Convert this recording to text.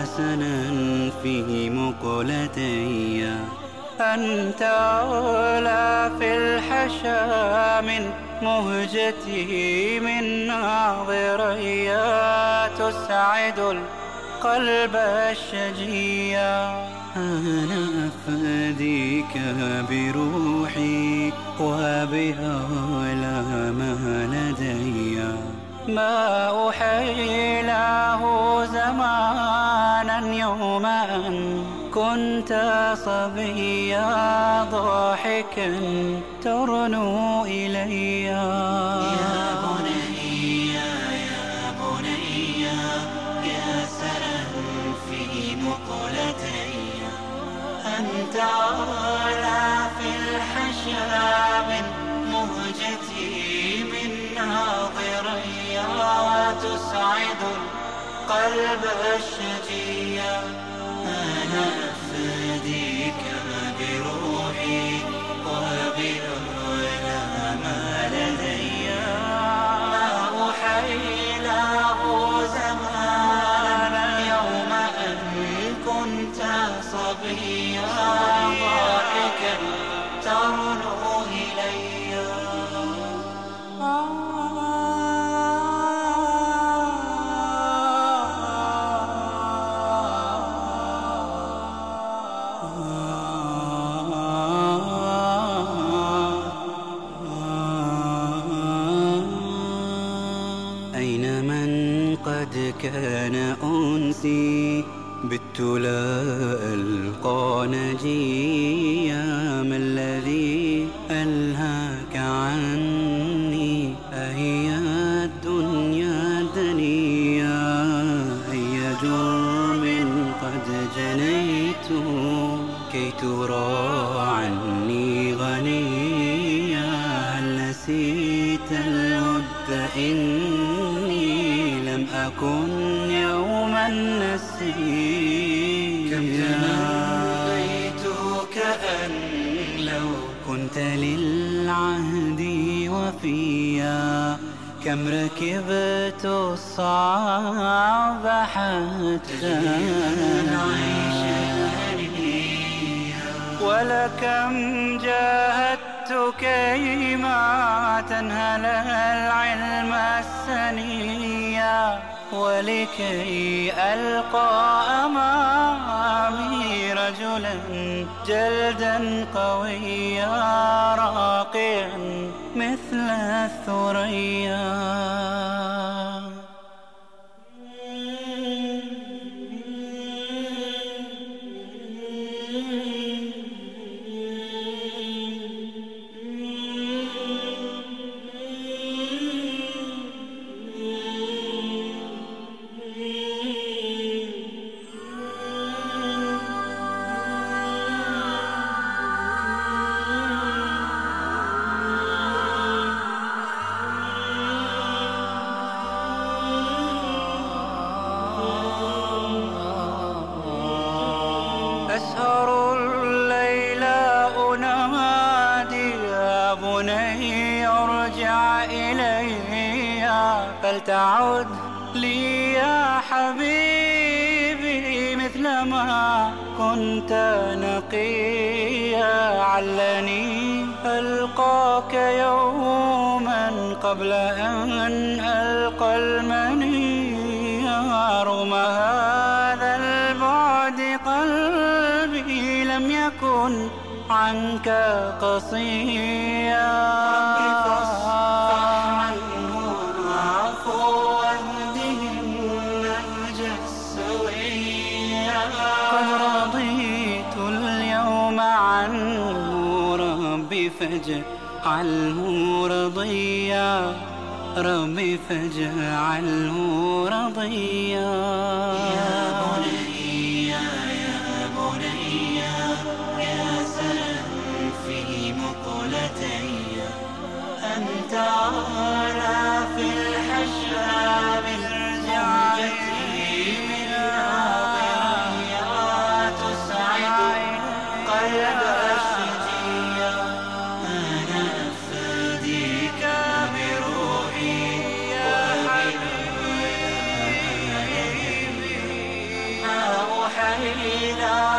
يا سنا في مقلتي. أنت أولى في الحشا من مهجتي من ناظري. تسعد القلب الشجيا أنا أفديك بروحي وبها ما لدي. ما أحيله زمانا يوما كنت صبيا ضاحكا ترنو إلي. يا بني يا بني يا سرا في مقلتي. أنت على في الحشا من مهجتي من ناظري. تسعد القلب الشجيا أنا أفديك بروحي وبأولى ما لدي. ما أحيله زمانا يوم أن كنت صبيا. قد كان أنسي بت لا ألقى نجيا ما الذي ألهاك عني. أهي الدنيا دنيا أي جرم قد جنيت كي ترى عني غنيا. هل نسيت الود إني؟ لم أكن يوما نسيا كم تمنيت كأن لو كنت للعهد وفيا كم ركبت الصعب حتى نعيش ولكم جاهدت كيما تنهل العلم ولكي ألقى أمامي رجلا جلدا قويا راقيا مثل الثريا. فلتعد لي يا حبيبي مثلما كنت نقيا؟ علني ألقاك يوما قبل أن ألقى المني رغم هذا البعد قلبي لم يكن عنك قصيا. فاجعله رضيا ربي فاجعله رضيا يا بني يا بني يا سلام في مقلتي. أنت إلى